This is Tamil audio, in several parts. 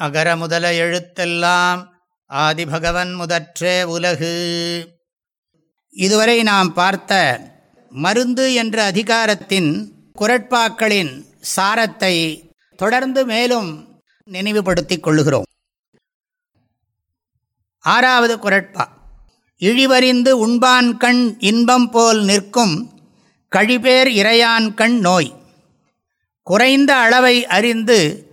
அகர முதல எழுத்தெல்லாம் ஆதிபகவன் முதற்றே உலகு. இதுவரை நாம் பார்த்த மருந்து என்ற அதிகாரத்தின் குரட்பாக்களின் சாரத்தை தொடர்ந்து மேலும் நினைவுபடுத்திக் கொள்ளுகிறோம். ஆறாவது குரட்பா. இழிவறிந்து உண்பான் கண் இன்பம் போல் நிற்கும் கழிபேர் இறையான் கண் நோய். குறைந்த அளவை அறிந்து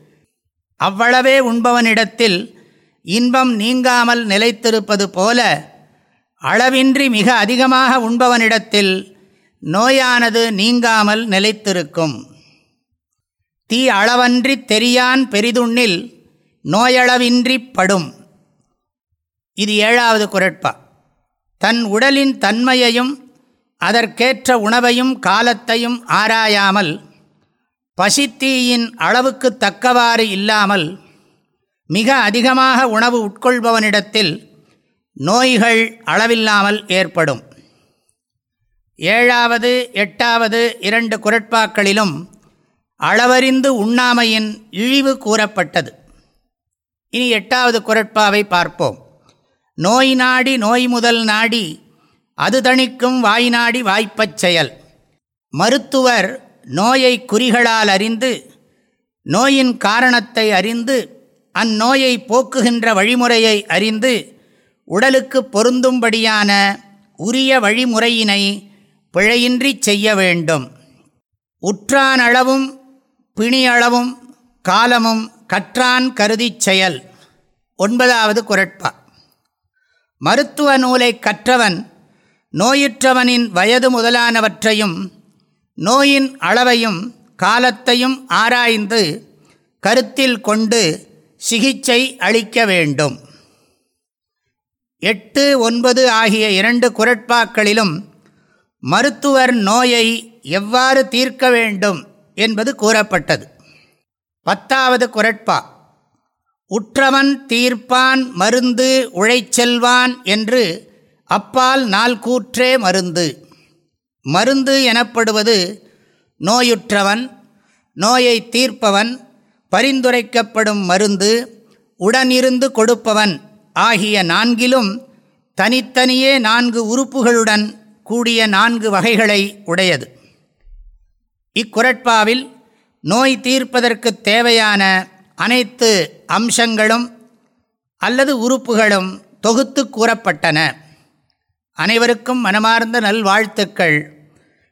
அவ்வளவே உண்பவனிடத்தில் இன்பம் நீங்காமல் நிலைத்திருப்பது போல அளவின்றி மிக அதிகமாக உண்பவனிடத்தில் நோயானது நீங்காமல் நிலைத்திருக்கும். தீ அளவன்றி தெரியான் பெரிதுண்ணில் நோயளவின்றி படும். இது ஏழாவது குரட்பா. தன் உடலின் தன்மையையும் அதற்கேற்ற உணவையும் காலத்தையும் ஆராயாமல் பசித்தீயின் அளவுக்கு தக்கவாறு இல்லாமல் மிக அதிகமாக உணவு உட்கொள்பவனிடத்தில் நோய்கள் அளவில்லாமல் ஏற்படும். ஏழாவது எட்டாவது இரண்டு குரட்பாக்களிலும் அளவறிந்து உண்ணாமையின் இழிவு கூறப்பட்டது. இனி எட்டாவது குரட்பாவை பார்ப்போம். நோய் நாடி நோய் முதல் நாடி அது தணிக்கும் வாய் நாடி வாய்ப்பச் செயல். மருத்துவர் நோயை குறிகளால் அறிந்து நோயின் காரணத்தை அறிந்து அந்நோயை போக்குகின்ற வழிமுறையை அறிந்து உடலுக்கு பொருந்தும்படியான உரிய வழிமுறையினை பிழையின்றி செய்ய வேண்டும். உற்றான் அளவும் பிணியளவும் காலமும் கற்றான் கருதிச் செயல். ஒன்பதாவது குரட்பா. மருத்துவ நூலை கற்றவன் நோயுற்றவனின் வயது முதலானவற்றையும் நோயின் அளவையும் காலத்தையும் ஆராய்ந்து கருத்தில் கொண்டு சிகிச்சை அளிக்க வேண்டும். எட்டு ஒன்பது ஆகிய இரண்டு குரட்பாக்களிலும் மருத்துவர் நோயை எவ்வாறு தீர்க்க வேண்டும் என்பது கூறப்பட்டது. பத்தாவது குரட்பா உற்றவன் தீர்ப்பான் மருந்து உழைச்செல்வான் என்று அப்பால் நாள் கூற்றே மருந்து. மருந்து எனப்படுவது நோயுற்றவன் நோயை தீர்ப்பவன் பரிந்துரைக்கப்படும் மருந்து உடனிருந்து கொடுப்பவன் ஆகிய நான்கிலும் தனித்தனியே நான்கு உறுப்புகளுடன் கூடிய நான்கு வகைகளை உடையது. இக்குரட்பாவில் நோய் தீர்ப்பதற்கு தேவையான அனைத்து அம்சங்களும் அல்லது உறுப்புகளும் தொகுத்து கூறப்பட்டன. அனைவருக்கும் மனமார்ந்த நல்வாழ்த்துக்கள்.